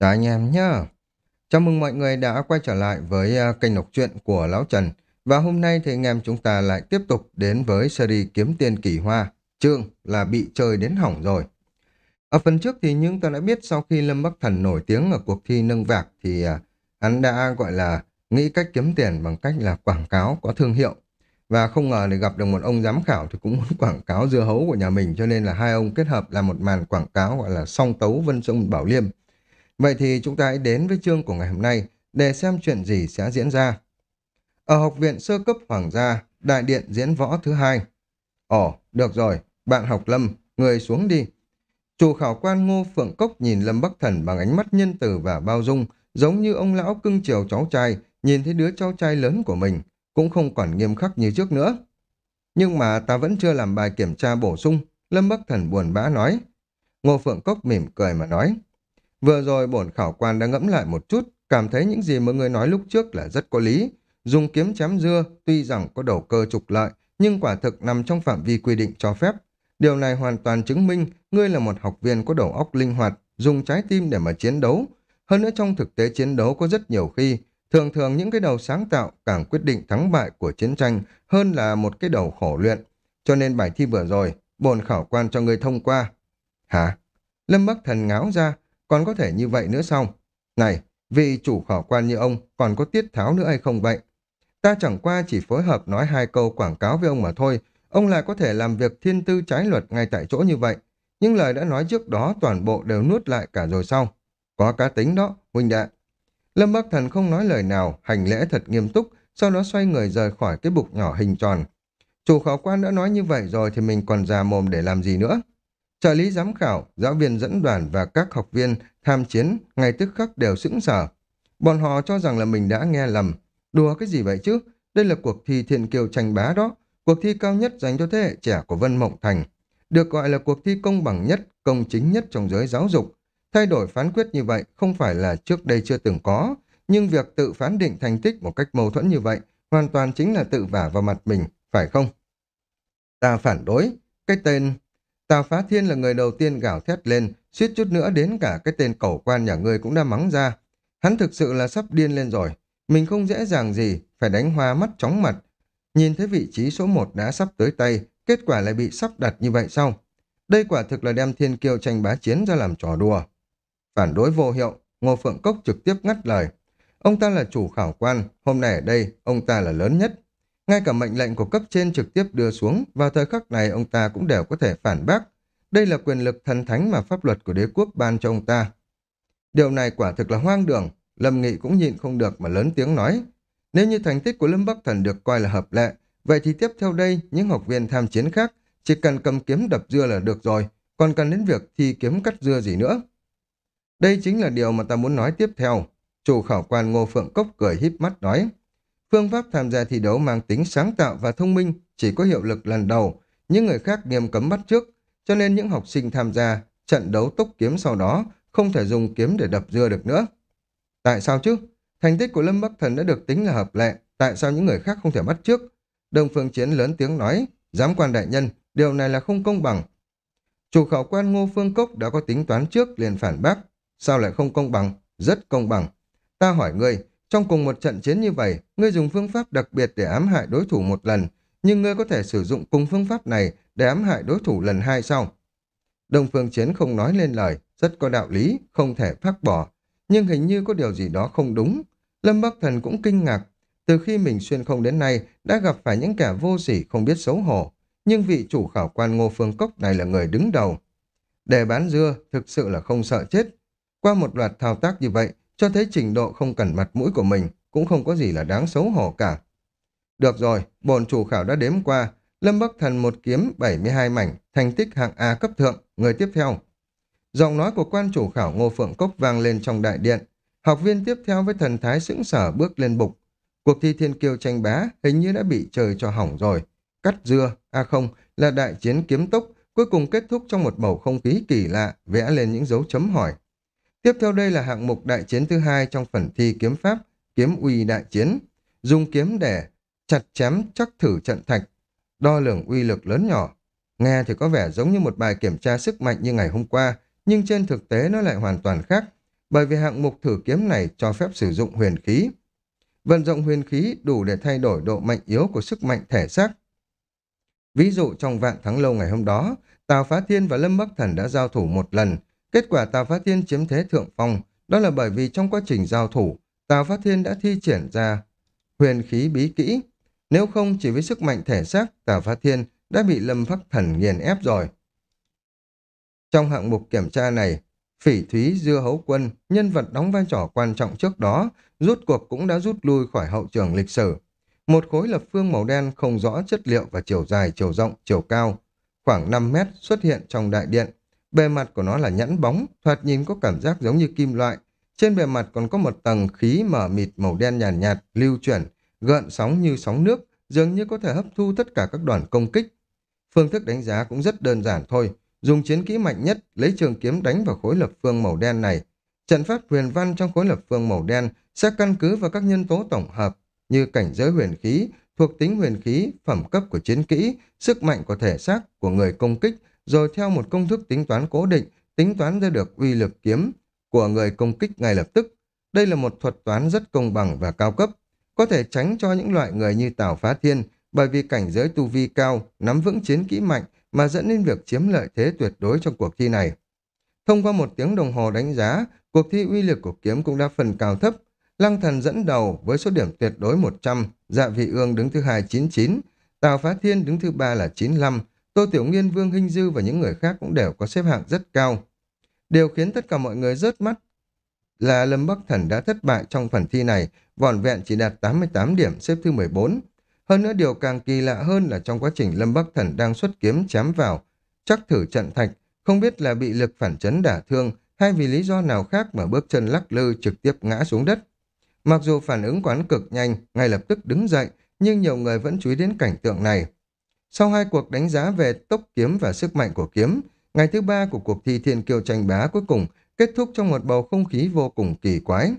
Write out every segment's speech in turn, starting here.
Chào anh em nhá. Chào mừng mọi người đã quay trở lại với à, kênh đọc truyện của Lão Trần. Và hôm nay thì anh em chúng ta lại tiếp tục đến với series Kiếm Tiền Kỳ Hoa. Chương là bị chơi đến hỏng rồi. Ở phần trước thì những ta đã biết sau khi Lâm Bắc Thần nổi tiếng ở cuộc thi nâng vạc thì à, hắn đã, gọi là, nghĩ cách kiếm tiền bằng cách là quảng cáo có thương hiệu. Và không ngờ thì gặp được một ông giám khảo thì cũng muốn quảng cáo dưa hấu của nhà mình, cho nên là hai ông kết hợp làm một màn quảng cáo, gọi là, song tấu Vân Sông Bảo Liêm. Vậy thì chúng ta hãy đến với chương của ngày hôm nay để xem chuyện gì sẽ diễn ra. Ở học viện sơ cấp Hoàng gia, đại điện diễn võ thứ hai. Ồ, được rồi, bạn học Lâm, người xuống đi. Chủ khảo quan Ngô Phượng Cốc nhìn Lâm Bắc Thần bằng ánh mắt nhân từ và bao dung, giống như ông lão cưng chiều cháu trai, nhìn thấy đứa cháu trai lớn của mình, cũng không còn nghiêm khắc như trước nữa. Nhưng mà ta vẫn chưa làm bài kiểm tra bổ sung, Lâm Bắc Thần buồn bã nói. Ngô Phượng Cốc mỉm cười mà nói. Vừa rồi bổn khảo quan đã ngẫm lại một chút, cảm thấy những gì mà người nói lúc trước là rất có lý. Dùng kiếm chém dưa, tuy rằng có đầu cơ trục lợi, nhưng quả thực nằm trong phạm vi quy định cho phép. Điều này hoàn toàn chứng minh ngươi là một học viên có đầu óc linh hoạt, dùng trái tim để mà chiến đấu. Hơn nữa trong thực tế chiến đấu có rất nhiều khi, thường thường những cái đầu sáng tạo càng quyết định thắng bại của chiến tranh hơn là một cái đầu khổ luyện. Cho nên bài thi vừa rồi, bổn khảo quan cho ngươi thông qua. Hả? Lâm Bắc Thần ngáo ra, còn có thể như vậy nữa sao? Này, vị chủ khảo quan như ông còn có tiết tháo nữa hay không vậy? Ta chẳng qua chỉ phối hợp nói hai câu quảng cáo với ông mà thôi, ông lại có thể làm việc thiên tư trái luật ngay tại chỗ như vậy. Nhưng lời đã nói trước đó toàn bộ đều nuốt lại cả rồi sau Có cá tính đó, huynh đệ. Lâm Bắc Thần không nói lời nào, hành lễ thật nghiêm túc, sau đó xoay người rời khỏi cái bục nhỏ hình tròn. Chủ khảo quan đã nói như vậy rồi thì mình còn già mồm để làm gì nữa? Trợ lý giám khảo, giáo viên dẫn đoàn và các học viên tham chiến ngay tức khắc đều sững sờ. Bọn họ cho rằng là mình đã nghe lầm. Đùa cái gì vậy chứ? Đây là cuộc thi thiện kiều tranh bá đó. Cuộc thi cao nhất dành cho thế hệ trẻ của Vân Mộng Thành. Được gọi là cuộc thi công bằng nhất, công chính nhất trong giới giáo dục. Thay đổi phán quyết như vậy không phải là trước đây chưa từng có, nhưng việc tự phán định thành tích một cách mâu thuẫn như vậy hoàn toàn chính là tự vả vào mặt mình, phải không? Ta phản đối. Cái tên Tào Phá Thiên là người đầu tiên gào thét lên, suýt chút nữa đến cả cái tên cẩu quan nhà ngươi cũng đã mắng ra. Hắn thực sự là sắp điên lên rồi. Mình không dễ dàng gì, phải đánh hoa mắt chóng mặt. Nhìn thấy vị trí số một đã sắp tới tay, kết quả lại bị sắp đặt như vậy sao? Đây quả thực là đem thiên kiêu tranh bá chiến ra làm trò đùa. Phản đối vô hiệu, Ngô Phượng Cốc trực tiếp ngắt lời. Ông ta là chủ khảo quan, hôm nay ở đây, ông ta là lớn nhất. Ngay cả mệnh lệnh của cấp trên trực tiếp đưa xuống, vào thời khắc này ông ta cũng đều có thể phản bác. Đây là quyền lực thần thánh mà pháp luật của đế quốc ban cho ông ta. Điều này quả thực là hoang đường, Lâm Nghị cũng nhịn không được mà lớn tiếng nói. Nếu như thành tích của Lâm Bắc Thần được coi là hợp lệ, vậy thì tiếp theo đây những học viên tham chiến khác chỉ cần cầm kiếm đập dưa là được rồi, còn cần đến việc thi kiếm cắt dưa gì nữa. Đây chính là điều mà ta muốn nói tiếp theo. Chủ khảo quan Ngô Phượng Cốc cười híp mắt nói. Phương pháp tham gia thi đấu mang tính sáng tạo và thông minh chỉ có hiệu lực lần đầu, những người khác nghiêm cấm bắt trước, cho nên những học sinh tham gia trận đấu tốc kiếm sau đó không thể dùng kiếm để đập dưa được nữa. Tại sao chứ? Thành tích của Lâm Bắc Thần đã được tính là hợp lệ, tại sao những người khác không thể bắt trước? Đồng Phương Chiến lớn tiếng nói, giám quan đại nhân, điều này là không công bằng. Chủ khảo quan Ngô Phương Cốc đã có tính toán trước liền phản bác, sao lại không công bằng? Rất công bằng. Ta hỏi ngươi, trong cùng một trận chiến như vậy, ngươi dùng phương pháp đặc biệt để ám hại đối thủ một lần, nhưng ngươi có thể sử dụng cùng phương pháp này để ám hại đối thủ lần hai sau. Đồng phương chiến không nói lên lời, rất có đạo lý, không thể phác bỏ. Nhưng hình như có điều gì đó không đúng. Lâm Bắc Thần cũng kinh ngạc. Từ khi mình xuyên không đến nay, đã gặp phải những kẻ vô sỉ không biết xấu hổ. Nhưng vị chủ khảo quan Ngô Phương Cốc này là người đứng đầu. Để bán dưa, thực sự là không sợ chết. Qua một loạt thao tác như vậy, cho thấy trình độ không cần mặt mũi của mình, cũng không có gì là đáng xấu hổ cả. Được rồi, bồn chủ khảo đã đếm qua, Lâm Bắc Thần một kiếm 72 mảnh, thành tích hạng A cấp thượng, người tiếp theo. Giọng nói của quan chủ khảo Ngô Phượng Cốc vang lên trong đại điện. Học viên tiếp theo với thần thái sững sở bước lên bục. Cuộc thi thiên kiêu tranh bá hình như đã bị trời cho hỏng rồi. Cắt dưa, a không, là đại chiến kiếm tốc, cuối cùng kết thúc trong một bầu không khí kỳ lạ, vẽ lên những dấu chấm hỏi. Tiếp theo đây là hạng mục đại chiến thứ hai trong phần thi kiếm pháp, kiếm uy đại chiến. Dùng kiếm để chặt chém chắc thử trận thạch, đo lường uy lực lớn nhỏ. Nghe thì có vẻ giống như một bài kiểm tra sức mạnh như ngày hôm qua, nhưng trên thực tế nó lại hoàn toàn khác. bởi vì hạng mục thử kiếm này cho phép sử dụng huyền khí. Vận dụng huyền khí đủ để thay đổi độ mạnh yếu của sức mạnh thể xác. Ví dụ trong vạn thắng lâu ngày hôm đó, Tào Phá Thiên và Lâm Bắc Thần đã giao thủ một lần. Kết quả Tào Phá Thiên chiếm thế thượng phong, đó là bởi vì trong quá trình giao thủ, Tào Phá Thiên đã thi triển ra huyền khí bí kỹ. Nếu không chỉ với sức mạnh thể xác, Tào Phá Thiên đã bị Lâm Phác Thần nghiền ép rồi. Trong hạng mục kiểm tra này, Phỉ Thúy Dưa Hấu Quân, nhân vật đóng vai trò quan trọng trước đó, rút cuộc cũng đã rút lui khỏi hậu trường lịch sử. Một khối lập phương màu đen không rõ chất liệu và chiều dài, chiều rộng, chiều cao, khoảng 5 mét xuất hiện trong đại điện. Bề mặt của nó là nhẵn bóng, thoạt nhìn có cảm giác giống như kim loại. Trên bề mặt còn có một tầng khí mở mịt màu đen nhàn nhạt, nhạt, lưu chuyển, gợn sóng như sóng nước, dường như có thể hấp thu tất cả các đoàn công kích. Phương thức đánh giá cũng rất đơn giản thôi, dùng chiến kỹ mạnh nhất, lấy trường kiếm đánh vào khối lập phương màu đen này. Trận pháp huyền văn trong khối lập phương màu đen sẽ căn cứ vào các nhân tố tổng hợp như cảnh giới huyền khí, thuộc tính huyền khí, phẩm cấp của chiến kỹ, sức mạnh của thể xác của người công kích, rồi theo một công thức tính toán cố định, tính toán ra được uy lực kiếm của người công kích ngay lập tức. Đây là một thuật toán rất công bằng và cao cấp, có thể tránh cho những loại người như Tào Phá Thiên, bởi vì cảnh giới tu vi cao, nắm vững chiến kỹ mạnh mà dẫn đến việc chiếm lợi thế tuyệt đối trong cuộc thi này. Thông qua một tiếng đồng hồ đánh giá, cuộc thi uy lực của kiếm cũng đã phần cao thấp. Lăng thần dẫn đầu với số điểm tuyệt đối 100, Dạ Vị Ương đứng thứ hai 99, Tào Phá Thiên đứng thứ ba là 95, Tô Tiểu Nghiên, Vương Hinh Dư và những người khác cũng đều có xếp hạng rất cao. Điều khiến tất cả mọi người rớt mắt là Lâm Bắc Thần đã thất bại trong phần thi này, vòn vẹn chỉ đạt 88 điểm xếp thứ 14. Hơn nữa điều càng kỳ lạ hơn là trong quá trình Lâm Bắc Thần đang xuất kiếm chém vào, chắc thử trận thạch, không biết là bị lực phản chấn đả thương hay vì lý do nào khác mà bước chân lắc lư trực tiếp ngã xuống đất. Mặc dù phản ứng quán cực nhanh, ngay lập tức đứng dậy, nhưng nhiều người vẫn chú ý đến cảnh tượng này. Sau hai cuộc đánh giá về tốc kiếm và sức mạnh của kiếm, ngày thứ ba của cuộc thi thiên kiêu tranh bá cuối cùng kết thúc trong một bầu không khí vô cùng kỳ quái.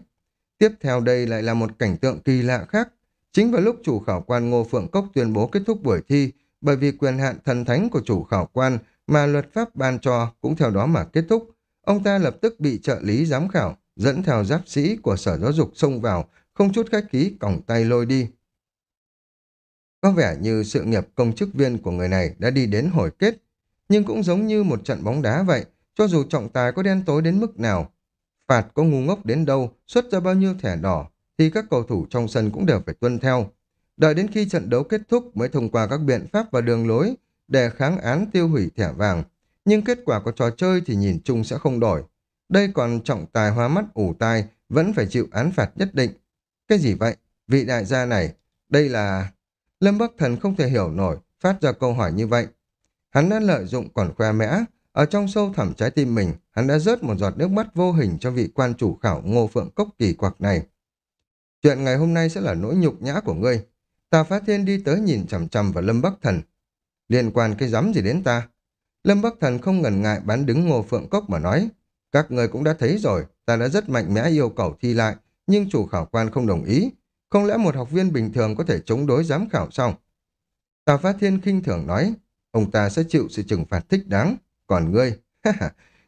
Tiếp theo đây lại là một cảnh tượng kỳ lạ khác. Chính vào lúc chủ khảo quan Ngô Phượng Cốc tuyên bố kết thúc buổi thi, bởi vì quyền hạn thần thánh của chủ khảo quan mà luật pháp ban cho cũng theo đó mà kết thúc, ông ta lập tức bị trợ lý giám khảo dẫn theo giáp sĩ của sở giáo dục xông vào, không chút khách khí còng tay lôi đi. Có vẻ như sự nghiệp công chức viên của người này đã đi đến hồi kết, nhưng cũng giống như một trận bóng đá vậy, cho dù trọng tài có đen tối đến mức nào, phạt có ngu ngốc đến đâu, xuất ra bao nhiêu thẻ đỏ, thì các cầu thủ trong sân cũng đều phải tuân theo. Đợi đến khi trận đấu kết thúc mới thông qua các biện pháp và đường lối để kháng án tiêu hủy thẻ vàng. Nhưng kết quả của trò chơi thì nhìn chung sẽ không đổi. Đây còn trọng tài hóa mắt ủ tai, vẫn phải chịu án phạt nhất định. Cái gì vậy? Vị đại gia này, đây là... Lâm Bắc Thần không thể hiểu nổi, phát ra câu hỏi như vậy. Hắn đã lợi dụng còn khoe mẽ, ở trong sâu thẳm trái tim mình, hắn đã rớt một giọt nước mắt vô hình cho vị quan chủ khảo ngô phượng cốc kỳ quặc này. Chuyện ngày hôm nay sẽ là nỗi nhục nhã của ngươi. Tà Phá Thiên đi tới nhìn chằm chằm vào Lâm Bắc Thần. Liên quan cái dám gì đến ta? Lâm Bắc Thần không ngần ngại bán đứng ngô phượng cốc mà nói. Các người cũng đã thấy rồi, ta đã rất mạnh mẽ yêu cầu thi lại, nhưng chủ khảo quan không đồng ý. Không lẽ một học viên bình thường có thể chống đối giám khảo sao? Tà Phá Thiên khinh thường nói, ông ta sẽ chịu sự trừng phạt thích đáng. Còn ngươi,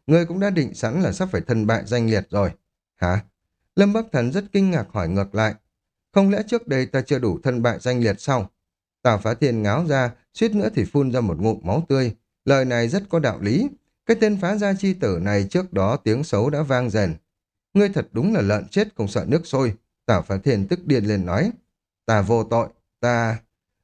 ngươi cũng đã định sẵn là sắp phải thân bại danh liệt rồi. Hả? Lâm Bắc Thần rất kinh ngạc hỏi ngược lại. Không lẽ trước đây ta chưa đủ thân bại danh liệt sao? Tào Phá Thiên ngáo ra, suýt nữa thì phun ra một ngụm máu tươi. Lời này rất có đạo lý. Cái tên phá gia chi tử này trước đó tiếng xấu đã vang dần. Ngươi thật đúng là lợn chết không sợ nước sôi. Tào Phá Thiên tức điên lên nói. Ta vô tội, ta...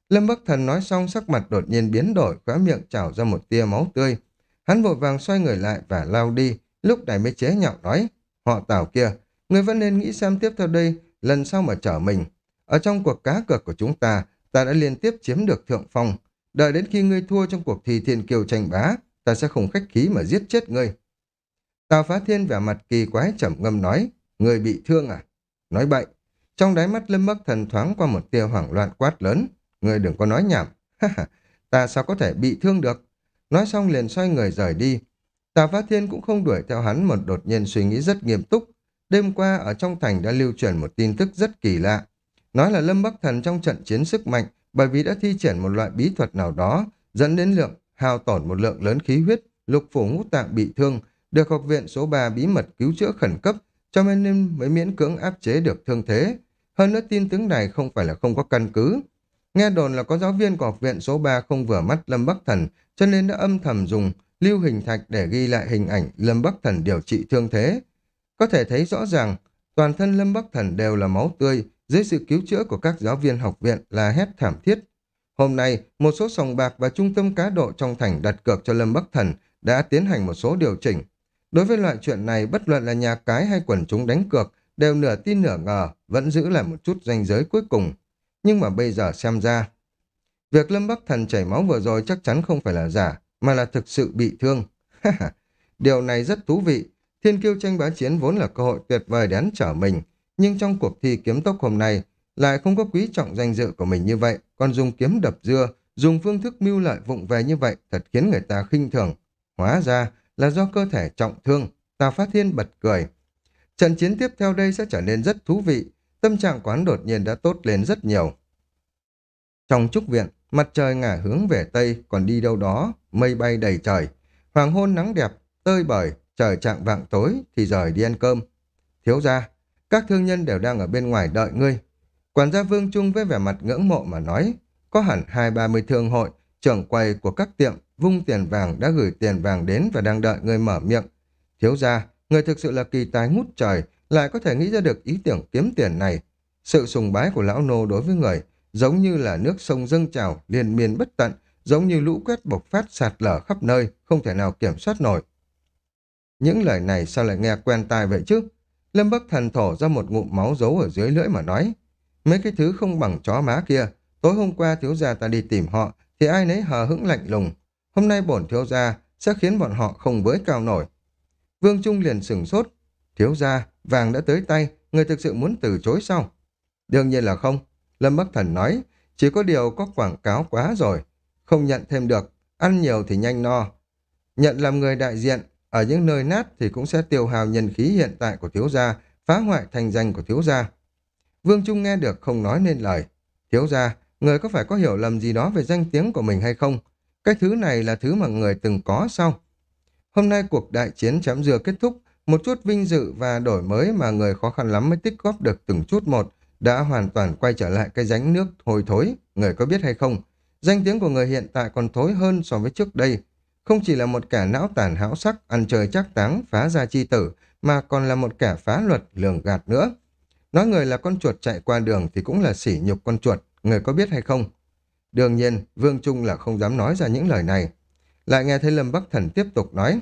Lâm Bắc Thần nói xong sắc mặt đột nhiên biến đổi, khóa miệng trào ra một tia máu tươi. Hắn vội vàng xoay người lại và lao đi, lúc này mới chế nhạo nói. Họ Tào kia, người vẫn nên nghĩ xem tiếp theo đây, lần sau mà chở mình. Ở trong cuộc cá cược của chúng ta, ta đã liên tiếp chiếm được thượng phong. Đợi đến khi ngươi thua trong cuộc thi thiên kiều tranh bá, ta sẽ không khách khí mà giết chết ngươi. Tào Phá Thiên vẻ mặt kỳ quái trầm ngâm nói, người bị thương à? Nói bậy. Trong đáy mắt Lâm Bắc Thần thoáng qua một tia hoảng loạn quát lớn. Người đừng có nói nhảm. ta sao có thể bị thương được? Nói xong liền xoay người rời đi. tà Phá Thiên cũng không đuổi theo hắn một đột nhiên suy nghĩ rất nghiêm túc. Đêm qua ở trong thành đã lưu truyền một tin tức rất kỳ lạ. Nói là Lâm Bắc Thần trong trận chiến sức mạnh bởi vì đã thi triển một loại bí thuật nào đó dẫn đến lượng hao tổn một lượng lớn khí huyết, lục phủ ngũ tạng bị thương, được học viện số 3 bí mật cứu chữa khẩn cấp cho nên mới miễn cưỡng áp chế được thương thế. Hơn nữa tin tướng này không phải là không có căn cứ. Nghe đồn là có giáo viên của học viện số 3 không vừa mắt Lâm Bắc Thần, cho nên đã âm thầm dùng lưu hình thạch để ghi lại hình ảnh Lâm Bắc Thần điều trị thương thế. Có thể thấy rõ ràng, toàn thân Lâm Bắc Thần đều là máu tươi, dưới sự cứu chữa của các giáo viên học viện là hét thảm thiết. Hôm nay, một số sòng bạc và trung tâm cá độ trong thành đặt cược cho Lâm Bắc Thần đã tiến hành một số điều chỉnh. Đối với loại chuyện này, bất luận là nhà cái hay quần chúng đánh cược, đều nửa tin nửa ngờ, vẫn giữ lại một chút ranh giới cuối cùng. Nhưng mà bây giờ xem ra, việc Lâm Bắc Thần chảy máu vừa rồi chắc chắn không phải là giả, mà là thực sự bị thương. Điều này rất thú vị. Thiên kiêu tranh bá chiến vốn là cơ hội tuyệt vời để hắn trở mình, nhưng trong cuộc thi kiếm tốc hôm nay lại không có quý trọng danh dự của mình như vậy, còn dùng kiếm đập dưa, dùng phương thức mưu lợi vụng về như vậy thật khiến người ta khinh thường. Hóa ra là do cơ thể trọng thương, Tào Phát Thiên bật cười. Trận chiến tiếp theo đây sẽ trở nên rất thú vị, tâm trạng quán đột nhiên đã tốt lên rất nhiều. Trong trúc viện, mặt trời ngả hướng về Tây, còn đi đâu đó, mây bay đầy trời. Hoàng hôn nắng đẹp, tơi bời, trời trạng vạng tối thì rời đi ăn cơm. Thiếu ra, các thương nhân đều đang ở bên ngoài đợi ngươi. Quản gia Vương Trung với vẻ mặt ngưỡng mộ mà nói, có hẳn hai ba mươi thương hội, trưởng quầy của các tiệm, vung tiền vàng đã gửi tiền vàng đến và đang đợi ngươi mở miệng. Thiếu ra, người thực sự là kỳ tài ngút trời, lại có thể nghĩ ra được ý tưởng kiếm tiền này. Sự sùng bái của lão nô đối với người, giống như là nước sông dâng trào, liên miên bất tận, giống như lũ quét bộc phát sạt lở khắp nơi, không thể nào kiểm soát nổi. Những lời này sao lại nghe quen tai vậy chứ? Lâm Bắc Thần thổ ra một ngụm máu giấu ở dưới lưỡi mà nói. Mấy cái thứ không bằng chó má kia, tối hôm qua thiếu gia ta đi tìm họ, thì ai nấy hờ hững lạnh lùng. Hôm nay bổn thiếu gia sẽ khiến bọn họ không với cao nổi. Vương Trung liền sừng sốt. Thiếu gia, vàng đã tới tay, người thực sự muốn từ chối sao? Đương nhiên là không. Lâm Bắc Thần nói, chỉ có điều có quảng cáo quá rồi. Không nhận thêm được, ăn nhiều thì nhanh no. Nhận làm người đại diện, ở những nơi nát thì cũng sẽ tiêu hào nhân khí hiện tại của thiếu gia, phá hoại thành danh của thiếu gia. Vương Trung nghe được không nói nên lời. Thiếu gia, người có phải có hiểu lầm gì đó về danh tiếng của mình hay không? Cái thứ này là thứ mà người từng có sao? Hôm nay cuộc đại chiến chấm dừa kết thúc, một chút vinh dự và đổi mới mà người khó khăn lắm mới tích góp được từng chút một, đã hoàn toàn quay trở lại cái ránh nước hồi thối, người có biết hay không? Danh tiếng của người hiện tại còn thối hơn so với trước đây. Không chỉ là một kẻ não tàn hão sắc, ăn chơi chắc táng, phá ra chi tử, mà còn là một kẻ phá luật, lường gạt nữa. Nói người là con chuột chạy qua đường thì cũng là sỉ nhục con chuột, người có biết hay không? Đương nhiên, Vương Trung là không dám nói ra những lời này. Lại nghe thấy Lâm Bắc Thần tiếp tục nói.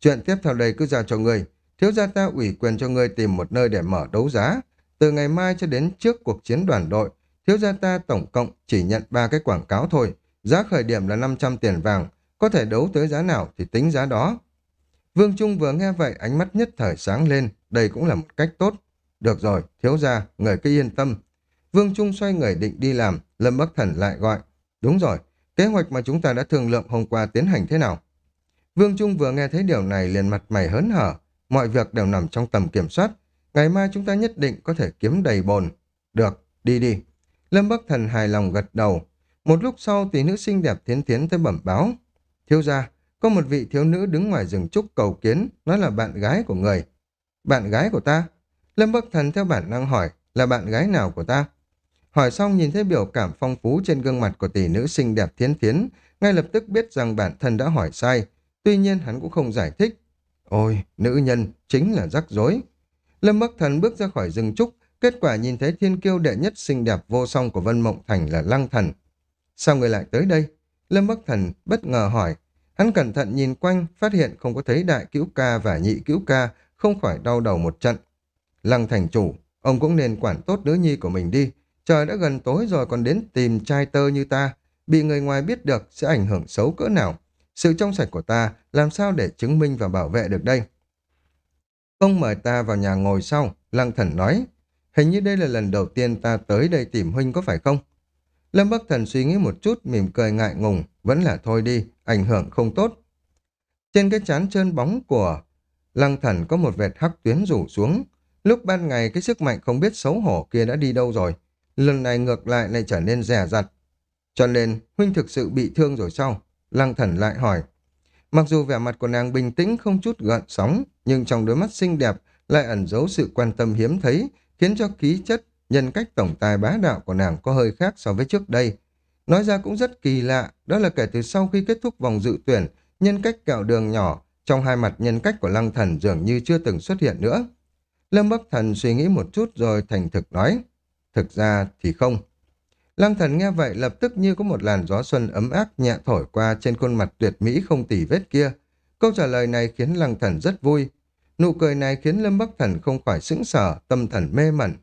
Chuyện tiếp theo đây cứ giao cho người. Thiếu gia ta ủy quyền cho ngươi tìm một nơi để mở đấu giá. Từ ngày mai cho đến trước cuộc chiến đoàn đội, thiếu gia ta tổng cộng chỉ nhận ba cái quảng cáo thôi. Giá khởi điểm là 500 tiền vàng, có thể đấu tới giá nào thì tính giá đó. Vương Trung vừa nghe vậy ánh mắt nhất thời sáng lên, đây cũng là một cách tốt. Được rồi, thiếu gia, người cứ yên tâm. Vương Trung xoay người định đi làm, Lâm Bắc Thần lại gọi. Đúng rồi, kế hoạch mà chúng ta đã thương lượng hôm qua tiến hành thế nào? Vương Trung vừa nghe thấy điều này liền mặt mày hớn hở, mọi việc đều nằm trong tầm kiểm soát. Ngày mai chúng ta nhất định có thể kiếm đầy bồn. Được, đi đi. Lâm Bắc Thần hài lòng gật đầu. Một lúc sau tỷ nữ xinh đẹp tiến tiến tới bẩm báo. Thiếu gia, có một vị thiếu nữ đứng ngoài rừng trúc cầu kiến, nói là bạn gái của người. Bạn gái của ta? Lâm Bắc Thần theo bản năng hỏi, là bạn gái nào của ta? Hỏi xong nhìn thấy biểu cảm phong phú trên gương mặt của tỷ nữ xinh đẹp thiến thiến, ngay lập tức biết rằng bản thân đã hỏi sai. Tuy nhiên hắn cũng không giải thích. Ôi, nữ nhân, chính là rắc rối. Lâm Bắc Thần bước ra khỏi rừng trúc, kết quả nhìn thấy thiên kiêu đệ nhất xinh đẹp vô song của Vân Mộng Thành là Lăng Thần. Sao người lại tới đây? Lâm Bắc Thần bất ngờ hỏi. Hắn cẩn thận nhìn quanh, phát hiện không có thấy đại cứu ca và nhị cứu ca, không khỏi đau đầu một trận. Lăng thành chủ, ông cũng nên quản tốt nữ nhi của mình đi. Trời đã gần tối rồi còn đến tìm trai tơ như ta. Bị người ngoài biết được sẽ ảnh hưởng xấu cỡ nào. Sự trong sạch của ta làm sao để chứng minh và bảo vệ được đây? Ông mời ta vào nhà ngồi sau, Lăng thần nói. Hình như đây là lần đầu tiên ta tới đây tìm huynh có phải không? Lâm Bắc Thần suy nghĩ một chút, mỉm cười ngại ngùng, vẫn là thôi đi, ảnh hưởng không tốt. Trên cái chán trơn bóng của Lăng Thần có một vệt hắc tuyến rủ xuống. Lúc ban ngày cái sức mạnh không biết xấu hổ kia đã đi đâu rồi. Lần này ngược lại lại trở nên rẻ rặt. Cho nên, huynh thực sự bị thương rồi sao? Lăng Thần lại hỏi. Mặc dù vẻ mặt của nàng bình tĩnh không chút gợn sóng, nhưng trong đôi mắt xinh đẹp lại ẩn giấu sự quan tâm hiếm thấy, khiến cho khí chất, nhân cách tổng tài bá đạo của nàng có hơi khác so với trước đây. Nói ra cũng rất kỳ lạ, đó là kể từ sau khi kết thúc vòng dự tuyển, nhân cách kẹo đường nhỏ, trong hai mặt nhân cách của lăng thần dường như chưa từng xuất hiện nữa. Lâm Bắc Thần suy nghĩ một chút rồi thành thực nói, thực ra thì không. Lăng thần nghe vậy lập tức như có một làn gió xuân ấm áp nhẹ thổi qua trên khuôn mặt tuyệt mỹ không tỉ vết kia. Câu trả lời này khiến lăng thần rất vui. Nụ cười này khiến Lâm Bắc Thần không khỏi sững sờ, tâm thần mê mẩn.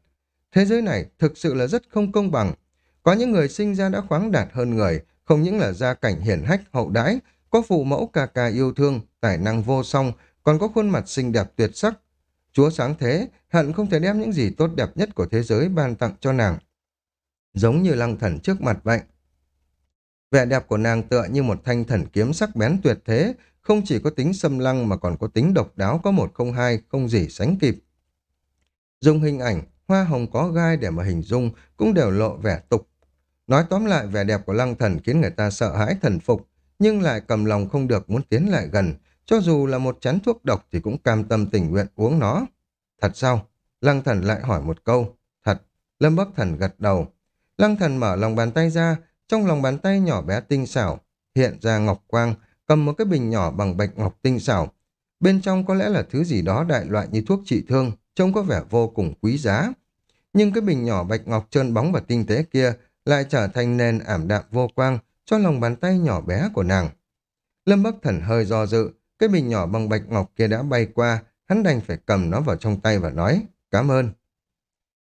Thế giới này thực sự là rất không công bằng. Có những người sinh ra đã khoáng đạt hơn người, không những là gia cảnh hiển hách hậu đãi, có phụ mẫu ca ca yêu thương, tài năng vô song, còn có khuôn mặt xinh đẹp tuyệt sắc. Chúa sáng thế, hận không thể đem những gì tốt đẹp nhất của thế giới ban tặng cho nàng. Giống như lăng thần trước mặt vậy. Vẻ đẹp của nàng tựa như một thanh thần kiếm sắc bén tuyệt thế, không chỉ có tính xâm lăng mà còn có tính độc đáo có một không hai, không gì sánh kịp. Dùng hình ảnh, hoa hồng có gai để mà hình dung cũng đều lộ vẻ tục. Nói tóm lại vẻ đẹp của lăng thần khiến người ta sợ hãi thần phục, nhưng lại cầm lòng không được muốn tiến lại gần, cho dù là một chén thuốc độc thì cũng cam tâm tình nguyện uống nó. Thật sao? Lăng thần lại hỏi một câu. Thật. Lâm Bắc Thần gật đầu. Lăng thần mở lòng bàn tay ra, trong lòng bàn tay nhỏ bé tinh xảo, hiện ra ngọc quang, cầm một cái bình nhỏ bằng bạch ngọc tinh xảo. Bên trong có lẽ là thứ gì đó đại loại như thuốc trị thương, trông có vẻ vô cùng quý giá. Nhưng cái bình nhỏ bạch ngọc trơn bóng và tinh tế kia lại trở thành nền ảm đạm vô quang cho lòng bàn tay nhỏ bé của nàng. Lâm Bắc Thần hơi do dự, cái bình nhỏ bằng bạch ngọc kia đã bay qua, hắn đành phải cầm nó vào trong tay và nói, cảm ơn.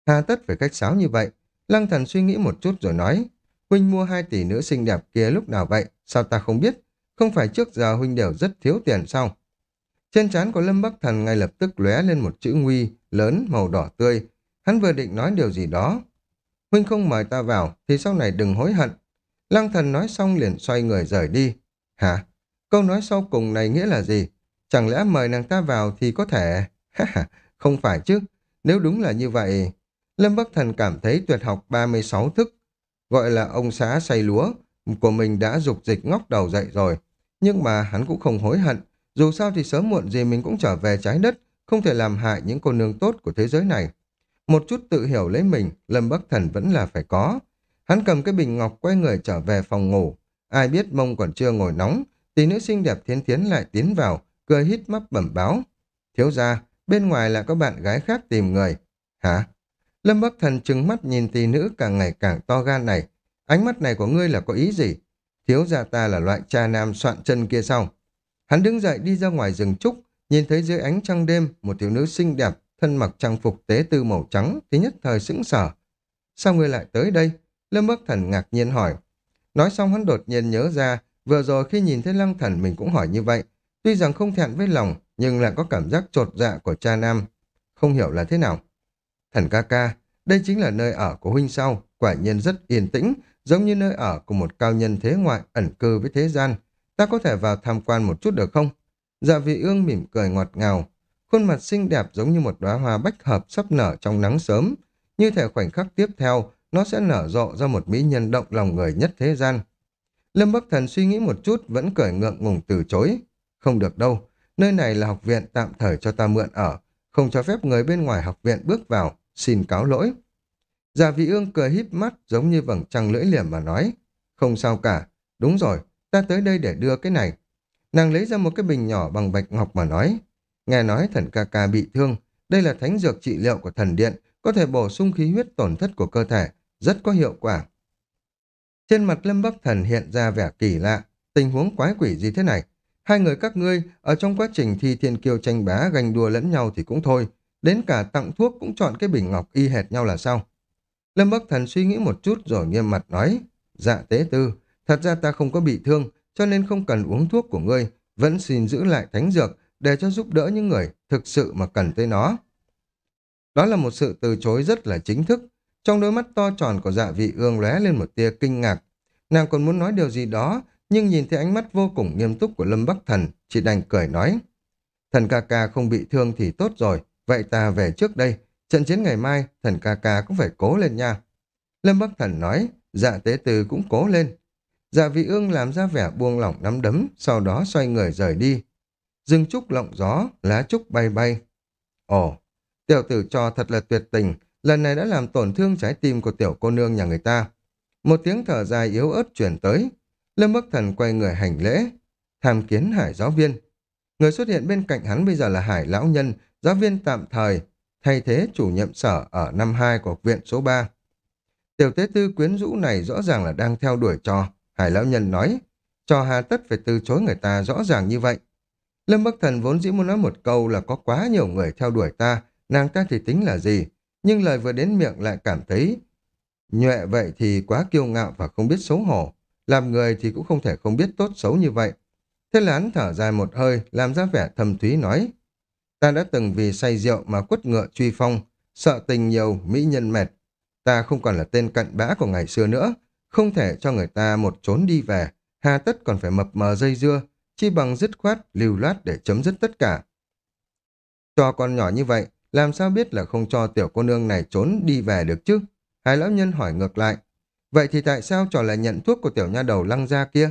Hà tất phải cách sáo như vậy, Lăng Thần suy nghĩ một chút rồi nói, Huynh mua hai tỷ nữ xinh đẹp kia lúc nào vậy, sao ta không biết, không phải trước giờ Huynh đều rất thiếu tiền sao? Trên trán của Lâm Bắc Thần ngay lập tức lóe lên một chữ nguy, lớn, màu đỏ tươi. Hắn vừa định nói điều gì đó. Huynh không mời ta vào, thì sau này đừng hối hận. Lăng thần nói xong liền xoay người rời đi. Hả? Câu nói sau cùng này nghĩa là gì? Chẳng lẽ mời nàng ta vào thì có thể... không phải chứ. Nếu đúng là như vậy... Lâm Bắc Thần cảm thấy tuyệt học 36 thức, gọi là ông xã say lúa, của mình đã dục dịch ngóc đầu dậy rồi. Nhưng mà hắn cũng không hối hận, dù sao thì sớm muộn gì mình cũng trở về trái đất, không thể làm hại những cô nương tốt của thế giới này. Một chút tự hiểu lấy mình, Lâm Bắc Thần vẫn là phải có. Hắn cầm cái bình ngọc quay người trở về phòng ngủ. Ai biết mông còn chưa ngồi nóng, tỷ nữ xinh đẹp thiên thiến lại tiến vào, cười hít mắt bẩm báo. Thiếu ra, bên ngoài là có bạn gái khác tìm người. Hả? Lâm Bắc Thần trừng mắt nhìn tỷ nữ càng ngày càng to gan này. Ánh mắt này của ngươi là có ý gì? Thiếu gia ta là loại cha nam soạn chân kia sao? Hắn đứng dậy đi ra ngoài rừng trúc, nhìn thấy dưới ánh trăng đêm một thiếu nữ xinh đẹp, thân mặc trang phục tế tư màu trắng thì nhất thời sững sờ. Sao ngươi lại tới đây? Lâm Bắc Thần ngạc nhiên hỏi. Nói xong hắn đột nhiên nhớ ra, vừa rồi khi nhìn thấy Lăng Thần mình cũng hỏi như vậy. Tuy rằng không thẹn với lòng, nhưng lại có cảm giác trột dạ của cha nam. Không hiểu là thế nào. Thần ca ca, đây chính là nơi ở của huynh sau, quả nhiên rất yên tĩnh, giống như nơi ở của một cao nhân thế ngoại ẩn cư với thế gian. Ta có thể vào tham quan một chút được không? Dạ vị ương mỉm cười ngọt ngào, khuôn mặt xinh đẹp giống như một đóa hoa bách hợp sắp nở trong nắng sớm. Như thể khoảnh khắc tiếp theo, nó sẽ nở rộ ra một mỹ nhân động lòng người nhất thế gian. Lâm Bắc Thần suy nghĩ một chút, vẫn cười ngượng ngùng từ chối. Không được đâu, nơi này là học viện tạm thời cho ta mượn ở, không cho phép người bên ngoài học viện bước vào, xin cáo lỗi. Già vị ương cười híp mắt giống như vầng trăng lưỡi liềm mà nói. Không sao cả, đúng rồi, ta tới đây để đưa cái này. Nàng lấy ra một cái bình nhỏ bằng bạch ngọc mà nói. Nghe nói thần ca ca bị thương, đây là thánh dược trị liệu của thần điện, có thể bổ sung khí huyết tổn thất của cơ thể, rất có hiệu quả. Trên mặt Lâm Bắc Thần hiện ra vẻ kỳ lạ, tình huống quái quỷ gì thế này? Hai người các ngươi, ở trong quá trình thi thiên kiêu tranh bá ganh đua lẫn nhau thì cũng thôi, đến cả tặng thuốc cũng chọn cái bình ngọc y hệt nhau là sao? Lâm Bắc Thần suy nghĩ một chút rồi nghiêm mặt nói, dạ tế tư, thật ra ta không có bị thương, cho nên không cần uống thuốc của ngươi, vẫn xin giữ lại thánh dược để cho giúp đỡ những người thực sự mà cần tới nó. Đó là một sự từ chối rất là chính thức, trong đôi mắt to tròn của dạ vị ương lóe lên một tia kinh ngạc. Nàng còn muốn nói điều gì đó, nhưng nhìn thấy ánh mắt vô cùng nghiêm túc của Lâm Bắc Thần, chỉ đành cười nói. Thần ca ca không bị thương thì tốt rồi, vậy ta về trước đây. Trận chiến ngày mai, thần ca ca cũng phải cố lên nha. Lâm Bắc Thần nói, dạ tế từ cũng cố lên. Dạ vị ương làm ra vẻ buông lỏng nắm đấm, sau đó xoay người rời đi. dừng trúc lộng gió, lá trúc bay bay. Ồ, Tiểu tử cho thật là tuyệt tình, lần này đã làm tổn thương trái tim của tiểu cô nương nhà người ta. Một tiếng thở dài yếu ớt chuyển tới. Lâm Bắc Thần quay người hành lễ. Tham kiến hải giáo viên. Người xuất hiện bên cạnh hắn bây giờ là hải lão nhân, giáo viên tạm thời, thay thế chủ nhiệm sở ở năm 2 của học viện số 3. Tiểu tế tư quyến rũ này rõ ràng là đang theo đuổi trò. Hải lão nhân nói, trò hà tất phải từ chối người ta rõ ràng như vậy. Lâm Bắc Thần vốn dĩ muốn nói một câu là có quá nhiều người theo đuổi ta, nàng ta thì tính là gì, nhưng lời vừa đến miệng lại cảm thấy nhuệ vậy thì quá kiêu ngạo và không biết xấu hổ. Làm người thì cũng không thể không biết tốt xấu như vậy. Thế là hắn thở dài một hơi, làm ra vẻ thầm thúy nói. Ta đã từng vì say rượu mà quất ngựa truy phong, sợ tình nhiều, mỹ nhân mệt. Ta không còn là tên cận bã của ngày xưa nữa, không thể cho người ta một trốn đi về, hà tất còn phải mập mờ dây dưa, chi bằng dứt khoát, lưu loát để chấm dứt tất cả. Cho con nhỏ như vậy, làm sao biết là không cho tiểu cô nương này trốn đi về được chứ? Hai lão nhân hỏi ngược lại. Vậy thì tại sao trò lại nhận thuốc của tiểu nha đầu lăng ra kia?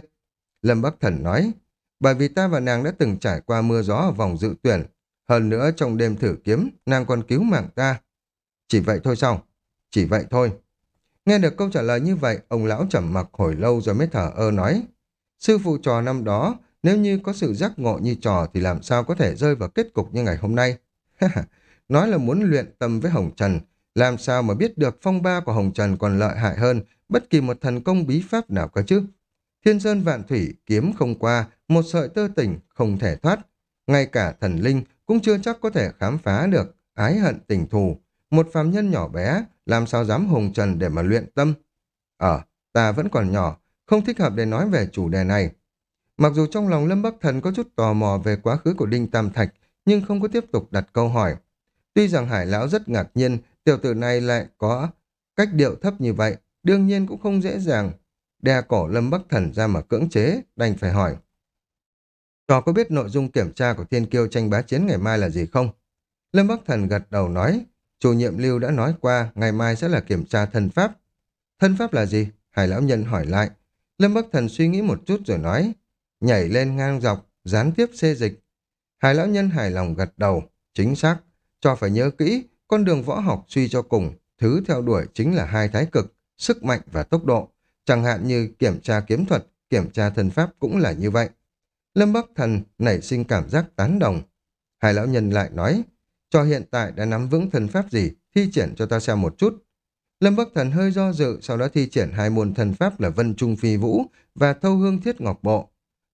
Lâm Bắc Thần nói, bởi vì ta và nàng đã từng trải qua mưa gió ở vòng dự tuyển. Hơn nữa trong đêm thử kiếm, nàng còn cứu mạng ta. Chỉ vậy thôi sao? Chỉ vậy thôi. Nghe được câu trả lời như vậy, ông lão trầm mặc hồi lâu rồi mới thở ơ nói. Sư phụ trò năm đó, nếu như có sự giác ngộ như trò thì làm sao có thể rơi vào kết cục như ngày hôm nay? Nói là muốn luyện tâm với Hồng Trần, làm sao mà biết được phong ba của Hồng Trần còn lợi hại hơn bất kỳ một thần công bí pháp nào cơ chứ? Thiên sơn vạn thủy, kiếm không qua, một sợi tơ tình không thể thoát. Ngay cả thần linh cũng chưa chắc có thể khám phá được ái hận tình thù. Một phàm nhân nhỏ bé, làm sao dám hồng trần để mà luyện tâm? Ờ, ta vẫn còn nhỏ, không thích hợp để nói về chủ đề này. Mặc dù trong lòng Lâm Bắc Thần có chút tò mò về quá khứ của Đinh Tam Thạch, nhưng không có tiếp tục đặt câu hỏi. Tuy rằng Hải Lão rất ngạc nhiên, tiểu tử này lại có cách điệu thấp như vậy, đương nhiên cũng không dễ dàng. Đè cổ Lâm Bắc Thần ra mà cưỡng chế, đành phải hỏi. Trò có biết nội dung kiểm tra của thiên kiêu tranh bá chiến ngày mai là gì không? Lâm Bắc Thần gật đầu nói, chủ nhiệm lưu đã nói qua ngày mai sẽ là kiểm tra thân pháp. Thân pháp là gì? Hải lão nhân hỏi lại. Lâm Bắc Thần suy nghĩ một chút rồi nói, nhảy lên ngang dọc, gián tiếp xê dịch. Hải lão nhân hài lòng gật đầu, chính xác, cho phải nhớ kỹ, con đường võ học suy cho cùng, thứ theo đuổi chính là hai thái cực, sức mạnh và tốc độ. Chẳng hạn như kiểm tra kiếm thuật, kiểm tra thân pháp cũng là như vậy. Lâm Bắc Thần nảy sinh cảm giác tán đồng. Hai lão nhân lại nói, cho hiện tại đã nắm vững thần pháp gì, thi triển cho ta xem một chút. Lâm Bắc Thần hơi do dự, sau đó thi triển hai môn thần pháp là Vân Trung Phi Vũ và Thâu Hương Thiết Ngọc Bộ.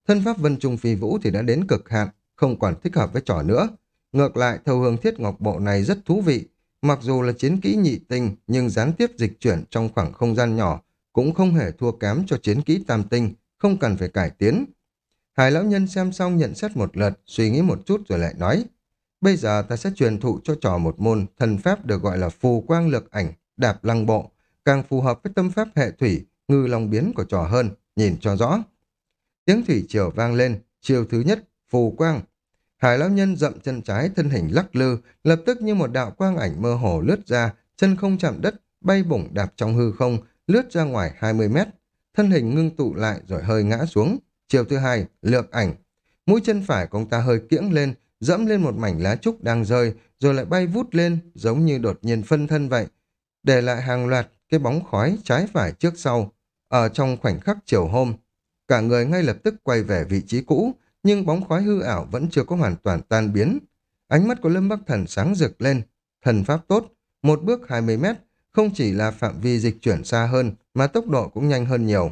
Thân pháp Vân Trung Phi Vũ thì đã đến cực hạn, không còn thích hợp với trò nữa. Ngược lại, Thâu Hương Thiết Ngọc Bộ này rất thú vị. Mặc dù là chiến kỹ nhị tinh, nhưng gián tiếp dịch chuyển trong khoảng không gian nhỏ cũng không hề thua kém cho chiến kỹ tam tinh, không cần phải cải tiến. Hải lão nhân xem xong nhận xét một lượt, suy nghĩ một chút rồi lại nói. Bây giờ ta sẽ truyền thụ cho trò một môn thần pháp được gọi là phù quang lược ảnh, đạp lăng bộ, càng phù hợp với tâm pháp hệ thủy, ngư long biến của trò hơn, nhìn cho rõ. Tiếng thủy triều vang lên, chiều thứ nhất, phù quang. Hải lão nhân dậm chân trái thân hình lắc lư, lập tức như một đạo quang ảnh mơ hồ lướt ra, chân không chạm đất, bay bổng đạp trong hư không, lướt ra ngoài 20 mét. Thân hình ngưng tụ lại rồi hơi ngã xuống. Chiều thứ hai, lược ảnh. Mũi chân phải của ông ta hơi kiễng lên, dẫm lên một mảnh lá trúc đang rơi, rồi lại bay vút lên, giống như đột nhiên phân thân vậy. Để lại hàng loạt cái bóng khói trái phải trước sau. Ở trong khoảnh khắc chiều hôm, cả người ngay lập tức quay về vị trí cũ, nhưng bóng khói hư ảo vẫn chưa có hoàn toàn tan biến. Ánh mắt của Lâm Bắc Thần sáng rực lên, thần pháp tốt, một bước 20 mét, không chỉ là phạm vi dịch chuyển xa hơn, mà tốc độ cũng nhanh hơn nhiều.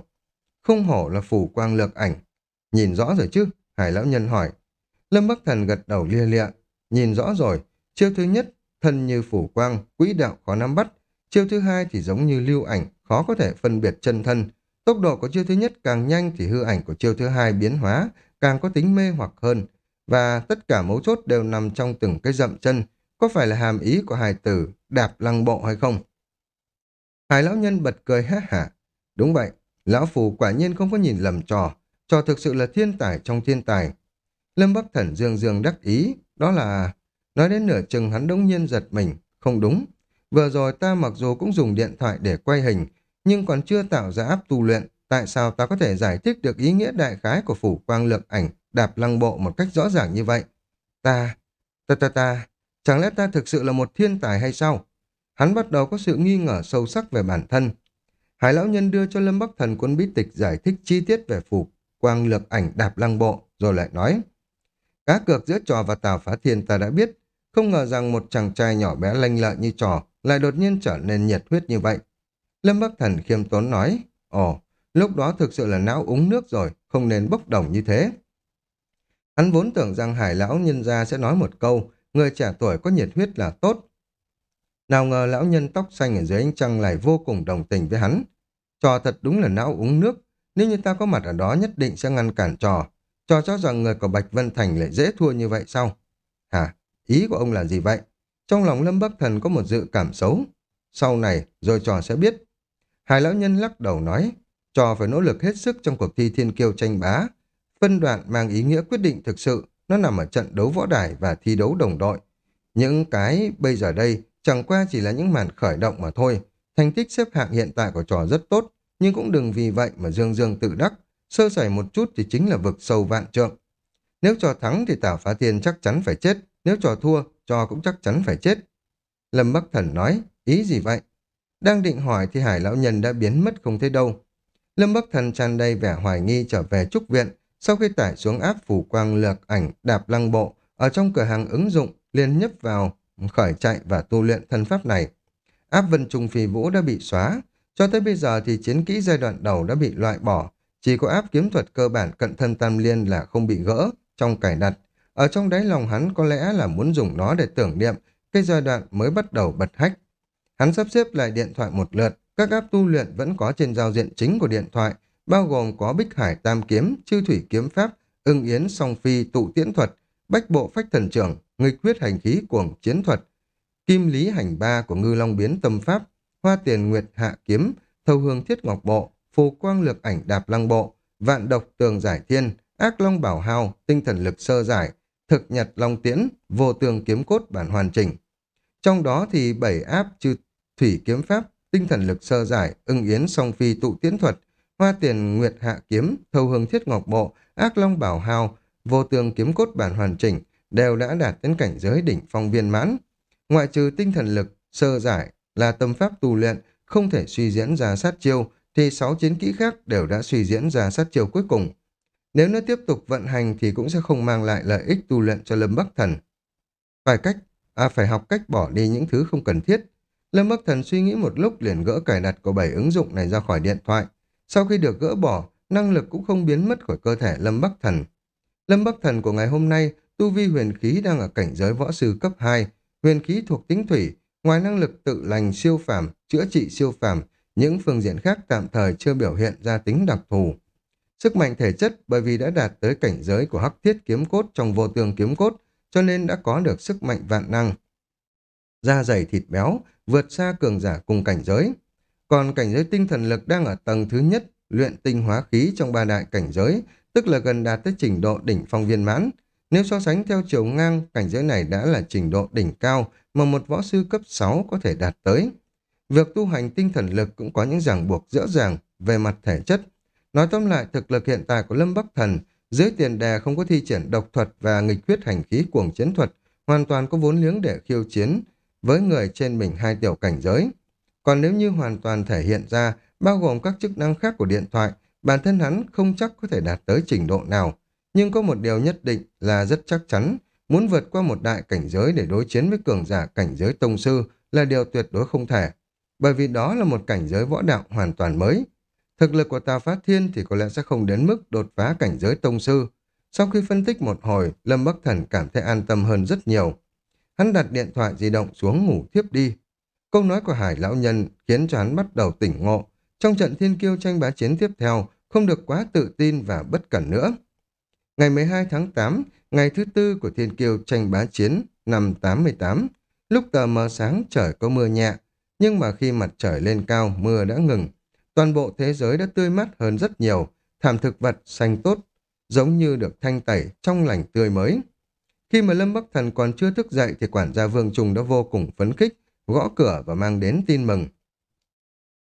Không hổ là phủ quang lược ảnh. Nhìn rõ rồi chứ? Hải lão nhân hỏi. Lâm Bắc Thần gật đầu lia lịa. Nhìn rõ rồi. Chiêu thứ nhất, thân như phủ quang, quỹ đạo khó nắm bắt. Chiêu thứ hai thì giống như lưu ảnh, khó có thể phân biệt chân thân. Tốc độ của chiêu thứ nhất càng nhanh thì hư ảnh của chiêu thứ hai biến hóa, càng có tính mê hoặc hơn. Và tất cả mấu chốt đều nằm trong từng cái dậm chân. Có phải là hàm ý của hài tử đạp lăng bộ hay không? Hải lão nhân bật cười hát hả. Đúng vậy, lão phù quả nhiên không có nhìn lầm trò. Trò thực sự là thiên tài trong thiên tài. Lâm Bắc Thần dương dương đắc ý, đó là... Nói đến nửa chừng hắn đống nhiên giật mình, không đúng. Vừa rồi ta mặc dù cũng dùng điện thoại để quay hình, nhưng còn chưa tạo ra áp tu luyện. Tại sao ta có thể giải thích được ý nghĩa đại khái của phủ quang lược ảnh đạp lăng bộ một cách rõ ràng như vậy? Ta, ta ta ta, Chẳng lẽ ta thực sự là một thiên tài hay sao? Hắn bắt đầu có sự nghi ngờ sâu sắc về bản thân. Hải lão nhân đưa cho Lâm Bắc Thần cuốn bí tịch giải thích chi tiết về phủ quang lược ảnh đạp lăng bộ, rồi lại nói. Cá cược giữa trò và Tào Phá Thiên ta đã biết, không ngờ rằng một chàng trai nhỏ bé lanh lợi như trò lại đột nhiên trở nên nhiệt huyết như vậy. Lâm Bắc Thần khiêm tốn nói, ồ, lúc đó thực sự là não uống nước rồi, không nên bốc đồng như thế. Hắn vốn tưởng rằng hải lão nhân gia sẽ nói một câu, người trẻ tuổi có nhiệt huyết là tốt. Nào ngờ lão nhân tóc xanh ở dưới ánh trăng lại vô cùng đồng tình với hắn. Trò thật đúng là não uống nước, nếu như ta có mặt ở đó nhất định sẽ ngăn cản trò. Trò cho rằng người của Bạch Vân Thành lại dễ thua như vậy sao? Hả? Ý của ông là gì vậy? Trong lòng Lâm Bắc Thần có một dự cảm xấu. Sau này, rồi trò sẽ biết. Hải lão nhân lắc đầu nói, trò phải nỗ lực hết sức trong cuộc thi thiên kiêu tranh bá. Phân đoạn mang ý nghĩa quyết định thực sự, nó nằm ở trận đấu võ đài và thi đấu đồng đội. Những cái bây giờ đây chẳng qua chỉ là những màn khởi động mà thôi. Thành tích xếp hạng hiện tại của trò rất tốt, nhưng cũng đừng vì vậy mà dương dương tự đắc. Sơ sẩy một chút thì chính là vực sâu vạn trượng. Nếu trò thắng thì tảo Phá Thiên chắc chắn phải chết, nếu trò thua, trò cũng chắc chắn phải chết. Lâm Bắc Thần nói, ý gì vậy? Đang định hỏi thì hải lão nhân đã biến mất không thấy đâu. Lâm Bắc Thần tràn đầy vẻ hoài nghi trở về trúc viện, sau khi tải xuống áp phủ quang lược ảnh đạp lăng bộ, ở trong cửa hàng ứng dụng, liền nhấp vào, khởi chạy và tu luyện thân pháp này. Áp vân trùng phi vũ đã bị xóa, cho tới bây giờ thì chiến kỹ giai đoạn đầu đã bị loại bỏ, chỉ có áp kiếm thuật cơ bản cận thân tam liên là không bị gỡ trong cải đặt. Ở trong đáy lòng hắn có lẽ là muốn dùng nó để tưởng niệm cái giai đoạn mới bắt đầu bật hách. Hắn sắp xếp lại điện thoại một lượt, các app tu luyện vẫn có trên giao diện chính của điện thoại, bao gồm có Bích Hải Tam Kiếm, Chư Thủy Kiếm Pháp, Ưng Yến Song Phi Tụ Tiễn Thuật, Bách Bộ Phách Thần Trưởng, Nghịch Huyết Hành Khí Cuồng Chiến Thuật, Kim Lý Hành Ba của Ngư Long Biến Tâm Pháp, Hoa Tiền Nguyệt Hạ Kiếm, Thâu Hương Thiết Ngọc Bộ, Phù Quang Lược Ảnh Đạp Lăng Bộ, Vạn Độc Tường Giải Thiên, Ác Long Bảo Hao, Tinh Thần Lực Sơ Giải, Thực Nhật Long Tiễn, Vô Tường Kiếm Cốt bản hoàn chỉnh. Trong đó thì bảy áp chư Thủy Kiếm Pháp, Tinh Thần Lực Sơ Giải, Ưng Yến Song Phi Tụ tiến Thuật, Hoa Tiền Nguyệt Hạ Kiếm, Thâu Hương Thiết Ngọc Bộ, Ác Long Bảo Hao, Vô Tường Kiếm Cốt bản hoàn chỉnh đều đã đạt đến cảnh giới đỉnh phong viên mãn. Ngoại trừ tinh thần lực, sơ giải là tâm pháp tu luyện, không thể suy diễn ra sát chiêu, thì sáu chiến kỹ khác đều đã suy diễn ra sát chiêu cuối cùng. Nếu nó tiếp tục vận hành thì cũng sẽ không mang lại lợi ích tu luyện cho Lâm Bắc Thần. Phải cách, à phải học cách bỏ đi những thứ không cần thiết. Lâm Bắc Thần suy nghĩ một lúc liền gỡ cài đặt của bảy ứng dụng này ra khỏi điện thoại. Sau khi được gỡ bỏ, năng lực cũng không biến mất khỏi cơ thể Lâm Bắc Thần. Lâm Bắc Thần của ngày hôm nay, tu vi huyền khí đang ở cảnh giới võ sư cấp 2, huyền khí thuộc tính thủy, ngoài năng lực tự lành siêu phàm, chữa trị siêu phàm, những phương diện khác tạm thời chưa biểu hiện ra tính đặc thù. Sức mạnh thể chất bởi vì đã đạt tới cảnh giới của hắc thiết kiếm cốt trong vô tường kiếm cốt, cho nên đã có được sức mạnh vạn năng. Da dày thịt béo, vượt xa cường giả cùng cảnh giới. Còn cảnh giới tinh thần lực đang ở tầng thứ nhất, luyện tinh hóa khí trong ba đại cảnh giới, tức là gần đạt tới trình độ đỉnh phong viên mãn. Nếu so sánh theo chiều ngang, cảnh giới này đã là trình độ đỉnh cao mà một võ sư cấp 6 có thể đạt tới. Việc tu hành tinh thần lực cũng có những ràng buộc rõ ràng về mặt thể chất. Nói tóm lại, thực lực hiện tại của Lâm Bắc Thần dưới tiền đề không có thi triển độc thuật và nghịch huyết hành khí cuồng chiến thuật, hoàn toàn có vốn liếng để khiêu chiến với người trên mình hai tiểu cảnh giới. Còn nếu như hoàn toàn thể hiện ra, bao gồm các chức năng khác của điện thoại, bản thân hắn không chắc có thể đạt tới trình độ nào. Nhưng có một điều nhất định là rất chắc chắn, muốn vượt qua một đại cảnh giới để đối chiến với cường giả cảnh giới tông sư là điều tuyệt đối không thể. Bởi vì đó là một cảnh giới võ đạo hoàn toàn mới. Thực lực của Tào Phát Thiên thì có lẽ sẽ không đến mức đột phá cảnh giới tông sư. Sau khi phân tích một hồi, Lâm Bắc Thần cảm thấy an tâm hơn rất nhiều. Hắn đặt điện thoại di động xuống ngủ thiếp đi. Câu nói của Hải Lão Nhân khiến cho hắn bắt đầu tỉnh ngộ. Trong trận thiên kiêu tranh bá chiến tiếp theo, không được quá tự tin và bất cẩn nữa. Ngày 12 tháng 8, ngày thứ tư của thiên kiêu tranh bá chiến năm 88, lúc tờ mờ sáng trời có mưa nhẹ, nhưng mà khi mặt trời lên cao, mưa đã ngừng. Toàn bộ thế giới đã tươi mát hơn rất nhiều, thảm thực vật xanh tốt, giống như được thanh tẩy trong lành tươi mới. Khi mà Lâm Bắc Thần còn chưa thức dậy thì quản gia Vương Trung đã vô cùng phấn khích, gõ cửa và mang đến tin mừng.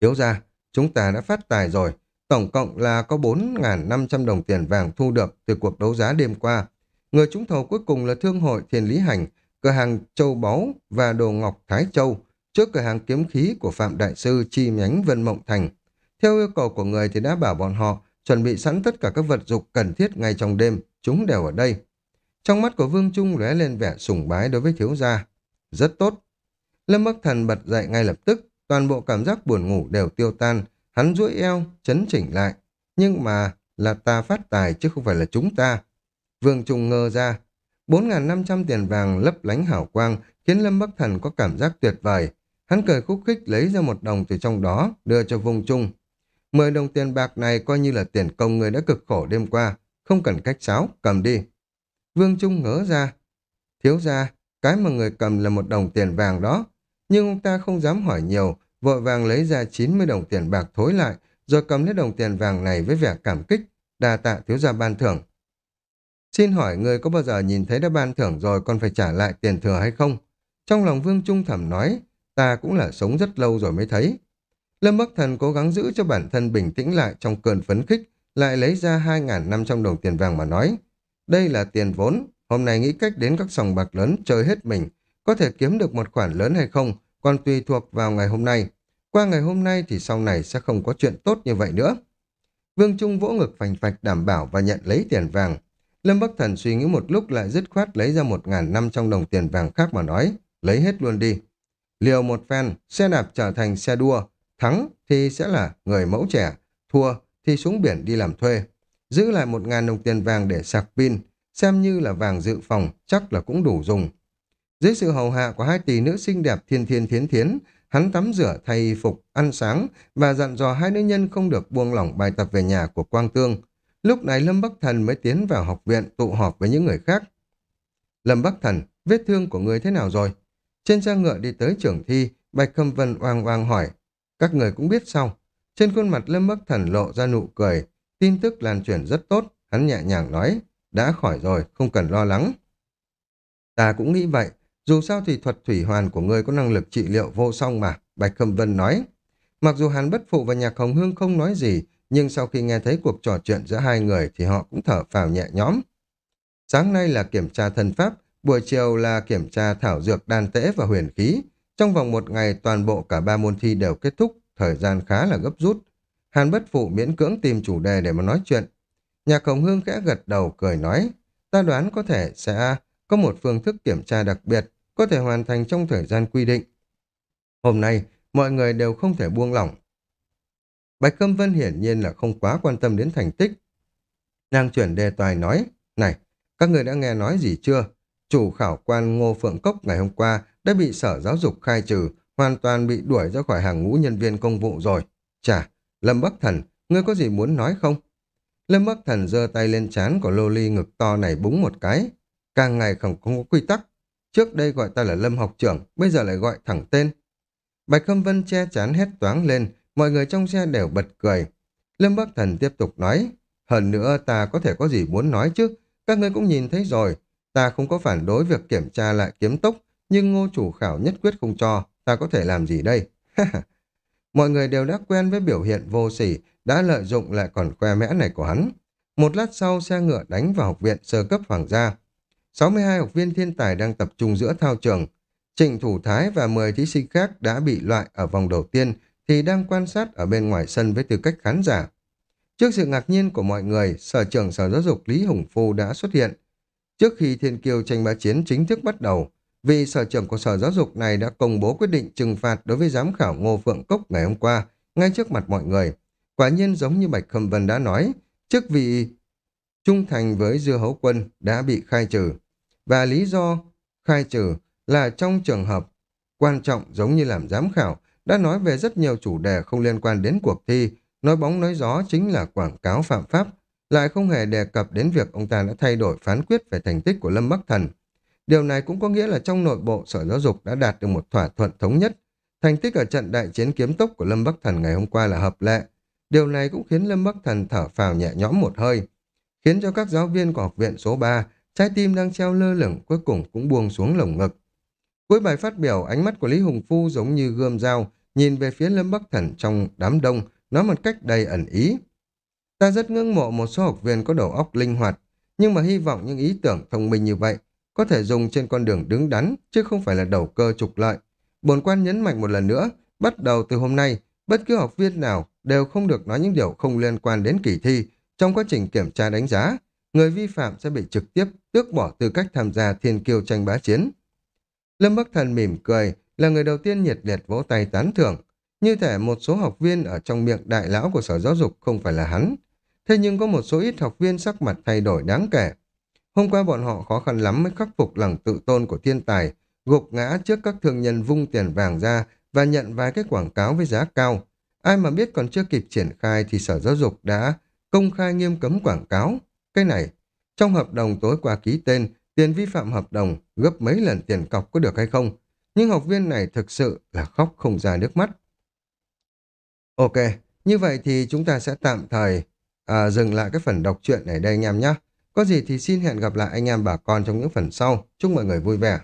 Thiếu ra, chúng ta đã phát tài rồi, tổng cộng là có 4.500 đồng tiền vàng thu được từ cuộc đấu giá đêm qua. Người trúng thầu cuối cùng là Thương hội thiền Lý Hành, cửa hàng Châu Báu và Đồ Ngọc Thái Châu, trước cửa hàng kiếm khí của Phạm Đại Sư chi nhánh Vân Mộng Thành. Theo yêu cầu của người thì đã bảo bọn họ chuẩn bị sẵn tất cả các vật dụng cần thiết ngay trong đêm, chúng đều ở đây. Trong mắt của Vương Trung lóe lên vẻ sùng bái đối với thiếu gia. Rất tốt. Lâm Bắc Thần bật dậy ngay lập tức, toàn bộ cảm giác buồn ngủ đều tiêu tan, hắn duỗi eo, chấn chỉnh lại. Nhưng mà là ta phát tài chứ không phải là chúng ta. Vương Trung ngơ ra, 4.500 tiền vàng lấp lánh hảo quang khiến Lâm Bắc Thần có cảm giác tuyệt vời. Hắn cười khúc khích lấy ra một đồng từ trong đó, đưa cho Vương Trung. 10 đồng tiền bạc này coi như là tiền công người đã cực khổ đêm qua, không cần cách sáo, cầm đi. Vương Trung ngỡ ra, thiếu ra, cái mà người cầm là một đồng tiền vàng đó. Nhưng ông ta không dám hỏi nhiều, vội vàng lấy ra 90 đồng tiền bạc thối lại, rồi cầm lấy đồng tiền vàng này với vẻ cảm kích, đa tạ thiếu gia ban thưởng. Xin hỏi người có bao giờ nhìn thấy đã ban thưởng rồi còn phải trả lại tiền thừa hay không? Trong lòng Vương Trung thầm nói, ta cũng là sống rất lâu rồi mới thấy. Lâm Bắc Thần cố gắng giữ cho bản thân bình tĩnh lại trong cơn phấn khích, lại lấy ra 2.500 đồng tiền vàng mà nói. Đây là tiền vốn, hôm nay nghĩ cách đến các sòng bạc lớn chơi hết mình, có thể kiếm được một khoản lớn hay không, còn tùy thuộc vào ngày hôm nay. Qua ngày hôm nay thì sau này sẽ không có chuyện tốt như vậy nữa. Vương Trung vỗ ngực phành phạch đảm bảo và nhận lấy tiền vàng. Lâm Bắc Thần suy nghĩ một lúc lại dứt khoát lấy ra một ngàn năm trong đồng tiền vàng khác mà nói, lấy hết luôn đi. Liều một phen, xe đạp trở thành xe đua, thắng thì sẽ là người mẫu trẻ, thua thì xuống biển đi làm thuê. Giữ lại một ngàn đồng tiền vàng để sạc pin, xem như là vàng dự phòng, chắc là cũng đủ dùng. Dưới sự hầu hạ của hai tỷ nữ xinh đẹp thiên thiên thiến thiến, hắn tắm rửa thay phục, ăn sáng và dặn dò hai nữ nhân không được buông lỏng bài tập về nhà của Quang Tương. Lúc này Lâm Bắc Thần mới tiến vào học viện tụ họp với những người khác. Lâm Bắc Thần, vết thương của người thế nào rồi? Trên xe ngựa đi tới trưởng thi, Bạch Khâm Vân oang oang hỏi. Các người cũng biết sao? Trên khuôn mặt Lâm Bắc Thần lộ ra nụ cười. Tin tức lan truyền rất tốt, hắn nhẹ nhàng nói. Đã khỏi rồi, không cần lo lắng. Ta cũng nghĩ vậy, dù sao thì thuật thủy hoàn của ngươi có năng lực trị liệu vô song mà, Bạch Khâm Vân nói. Mặc dù hắn bất phụ và nhạc hồng hương không nói gì, nhưng sau khi nghe thấy cuộc trò chuyện giữa hai người thì họ cũng thở phào nhẹ nhõm. Sáng nay là kiểm tra thân pháp, buổi chiều là kiểm tra thảo dược đan tễ và huyền khí. Trong vòng một ngày toàn bộ cả ba môn thi đều kết thúc, thời gian khá là gấp rút. Hàn bất phụ miễn cưỡng tìm chủ đề để mà nói chuyện. Nhà Hồng Hương khẽ gật đầu cười nói, ta đoán có thể sẽ có một phương thức kiểm tra đặc biệt, có thể hoàn thành trong thời gian quy định. Hôm nay, mọi người đều không thể buông lỏng, Bạch Câm Vân hiển nhiên là không quá quan tâm đến thành tích. Nàng chuyển đề tài nói, này, các người đã nghe nói gì chưa? Chủ khảo quan Ngô Phượng Cốc ngày hôm qua đã bị sở giáo dục khai trừ, hoàn toàn bị đuổi ra khỏi hàng ngũ nhân viên công vụ rồi. Chà, Lâm Bắc Thần, ngươi có gì muốn nói không? Lâm Bắc Thần giơ tay lên chán của lô ly ngực to này búng một cái. Càng ngày không, không có quy tắc. Trước đây gọi ta là Lâm học trưởng, bây giờ lại gọi thẳng tên. Bạch Khâm Vân che chán hét toáng lên, Mọi người trong xe đều bật cười. Lâm Bắc Thần tiếp tục nói, hơn nữa ta có thể có gì muốn nói chứ, các ngươi cũng nhìn thấy rồi, ta không có phản đối việc kiểm tra lại kiếm tốc, nhưng ngô chủ khảo nhất quyết không cho, ta có thể làm gì đây? Mọi người đều đã quen với biểu hiện vô sỉ, đã lợi dụng lại còn khoe mẽ này của hắn. Một lát sau, xe ngựa đánh vào học viện sơ cấp hoàng gia. 62 học viên thiên tài đang tập trung giữa thao trường. Trịnh Thủ Thái và 10 thí sinh khác đã bị loại ở vòng đầu tiên thì đang quan sát ở bên ngoài sân với tư cách khán giả. Trước sự ngạc nhiên của mọi người, Sở trưởng Sở Giáo dục Lý Hùng Phu đã xuất hiện. Trước khi Thiên Kiêu tranh bá chiến chính thức bắt đầu, vì Sở trưởng của Sở Giáo dục này đã công bố quyết định trừng phạt đối với giám khảo Ngô Phượng Cốc ngày hôm qua, ngay trước mặt mọi người. Quả nhiên giống như Bạch Khâm Vân đã nói, chức vị trung thành với Dưa Hấu Quân đã bị khai trừ. Và lý do khai trừ là trong trường hợp quan trọng giống như làm giám khảo, đã nói về rất nhiều chủ đề không liên quan đến cuộc thi, nói bóng nói gió chính là quảng cáo phạm pháp, lại không hề đề cập đến việc ông ta đã thay đổi phán quyết về thành tích của Lâm Bắc Thần. Điều này cũng có nghĩa là trong nội bộ Sở Giáo dục đã đạt được một thỏa thuận thống nhất. Thành tích ở trận đại chiến kiếm tốc của Lâm Bắc Thần ngày hôm qua là hợp lệ. Điều này cũng khiến Lâm Bắc Thần thở phào nhẹ nhõm một hơi, khiến cho các giáo viên của học viện số 3 trái tim đang treo lơ lửng cuối cùng cũng buông xuống lồng ngực. Cuối bài phát biểu, ánh mắt của Lý Hùng Phu giống như gươm dao, nhìn về phía Lâm Bắc Thần trong đám đông, nói một cách đầy ẩn ý. Ta rất ngưỡng mộ một số học viên có đầu óc linh hoạt, nhưng mà hy vọng những ý tưởng thông minh như vậy có thể dùng trên con đường đứng đắn, chứ không phải là đầu cơ trục lợi. Bổn quan nhấn mạnh một lần nữa, bắt đầu từ hôm nay, bất cứ học viên nào đều không được nói những điều không liên quan đến kỳ thi trong quá trình kiểm tra đánh giá. Người vi phạm sẽ bị trực tiếp tước bỏ tư cách tham gia thiên kiêu tranh bá chiến. Lâm Bắc Thần mỉm cười, là người đầu tiên nhiệt liệt vỗ tay tán thưởng. Như thể một số học viên ở trong miệng đại lão của Sở Giáo dục không phải là hắn. Thế nhưng có một số ít học viên sắc mặt thay đổi đáng kể. Hôm qua bọn họ khó khăn lắm mới khắc phục lòng tự tôn của thiên tài, gục ngã trước các thương nhân vung tiền vàng ra và nhận vài cái quảng cáo với giá cao. Ai mà biết còn chưa kịp triển khai thì Sở Giáo dục đã công khai nghiêm cấm quảng cáo. Cái này, trong hợp đồng tối qua ký tên, tiền vi phạm hợp đồng gấp mấy lần tiền cọc có được hay không? Nhưng học viên này thực sự là khóc không ra nước mắt. Ok, như vậy thì chúng ta sẽ tạm thời à, dừng lại cái phần đọc truyện này đây anh em nhé. Có gì thì xin hẹn gặp lại anh em bà con trong những phần sau. Chúc mọi người vui vẻ.